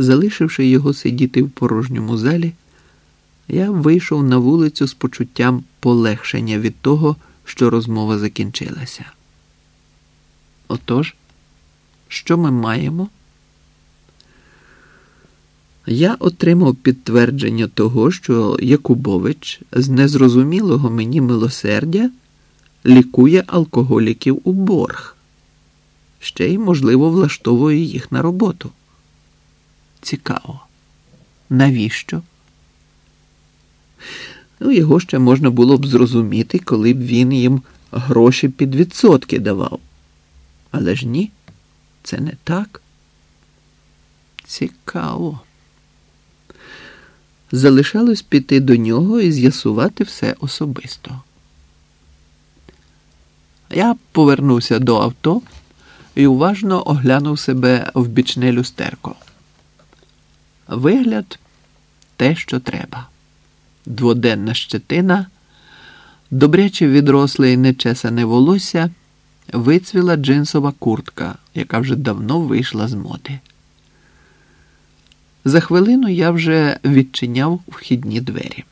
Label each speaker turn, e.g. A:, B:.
A: Залишивши його сидіти в порожньому залі, я вийшов на вулицю з почуттям полегшення від того, що розмова закінчилася. Отож, що ми маємо? Я отримав підтвердження того, що Якубович з незрозумілого мені милосердя лікує алкоголіків у борг, ще й, можливо, влаштовує їх на роботу. Цікаво. Навіщо? Ну, його ще можна було б зрозуміти, коли б він їм гроші під відсотки давав. Але ж ні, це не так. Цікаво. Залишалось піти до нього і з'ясувати все особисто. Я повернувся до авто і уважно оглянув себе в бічне люстерко. Вигляд те, що треба. Дводенна щетина, добряче відросле і нечесане волосся, вицвіла джинсова куртка, яка вже давно вийшла з моди. За хвилину я вже відчиняв вхідні двері.